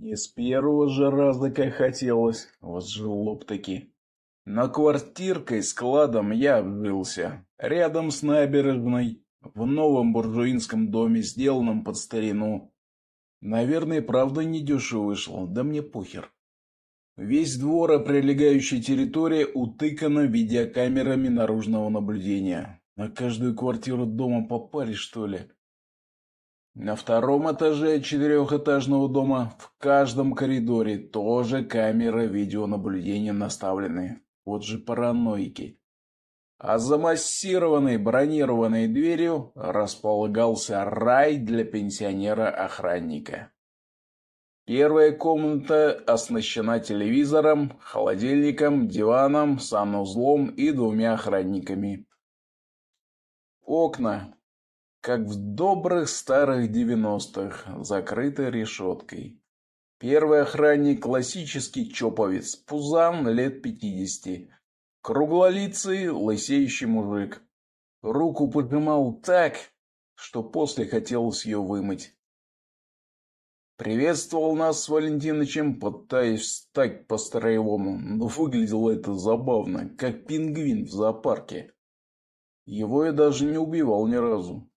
Не с первого же раза, как хотелось, вот же лоб-таки. Но квартиркой складом я обжился, рядом с набережной, в новом буржуинском доме, сделанном под старину. Наверное, правда недешево вышло, да мне похер. Весь двор и прилегающая территория утыкана видеокамерами наружного наблюдения. На каждую квартиру дома по паре, что ли? На втором этаже четырехэтажного дома в каждом коридоре тоже камеры видеонаблюдения наставлены. Вот же параноики. А за массированной бронированной дверью располагался рай для пенсионера-охранника. Первая комната оснащена телевизором, холодильником, диваном, санузлом и двумя охранниками. Окна как в добрых старых девяностых, закрыты решеткой. Первый охранник – классический чоповец, пузан лет пятидесяти. Круглолицый, лысеющий мужик. Руку пожимал так, что после хотелось ее вымыть. Приветствовал нас с Валентиновичем, пытаясь встать по-строевому, но выглядело это забавно, как пингвин в зоопарке. Его я даже не убивал ни разу.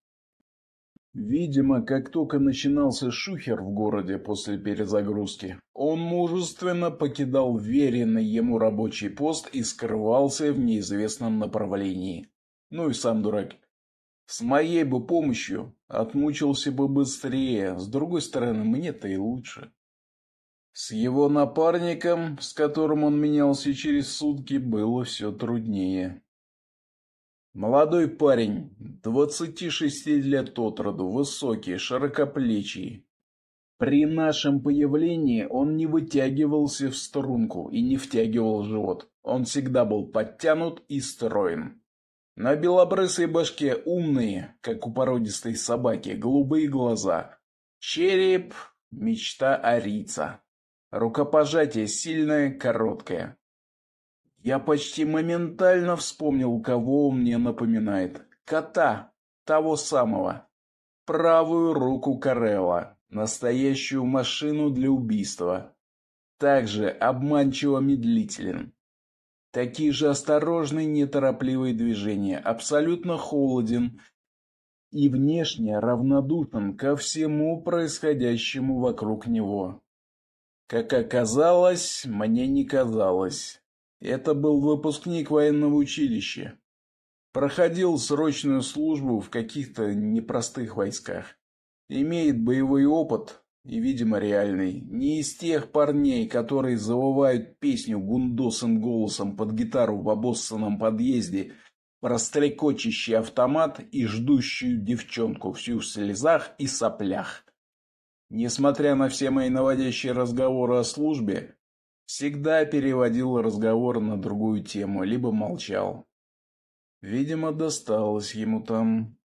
Видимо, как только начинался шухер в городе после перезагрузки, он мужественно покидал веренный ему рабочий пост и скрывался в неизвестном направлении. Ну и сам дурак. С моей бы помощью отмучился бы быстрее, с другой стороны, мне-то и лучше. С его напарником, с которым он менялся через сутки, было все труднее. Молодой парень, двадцати шести лет от роду, высокий, широкоплечий. При нашем появлении он не вытягивался в струнку и не втягивал живот. Он всегда был подтянут и строен. На белобрысой башке умные, как у породистой собаки, голубые глаза. Череп – мечта арица. Рукопожатие сильное, короткое. Я почти моментально вспомнил, кого он мне напоминает. Кота, того самого. Правую руку Карелла, настоящую машину для убийства. Также обманчиво медлителен. Такие же осторожные, неторопливые движения, абсолютно холоден и внешне равнодушен ко всему происходящему вокруг него. Как оказалось, мне не казалось. Это был выпускник военного училища. Проходил срочную службу в каких-то непростых войсках. Имеет боевой опыт и, видимо, реальный. Не из тех парней, которые завывают песню гундосым голосом под гитару в обоссанном подъезде, прострекочущий автомат и ждущую девчонку всю в слезах и соплях. Несмотря на все мои наводящие разговоры о службе, всегда переводил разговор на другую тему, либо молчал. Видимо, досталось ему там.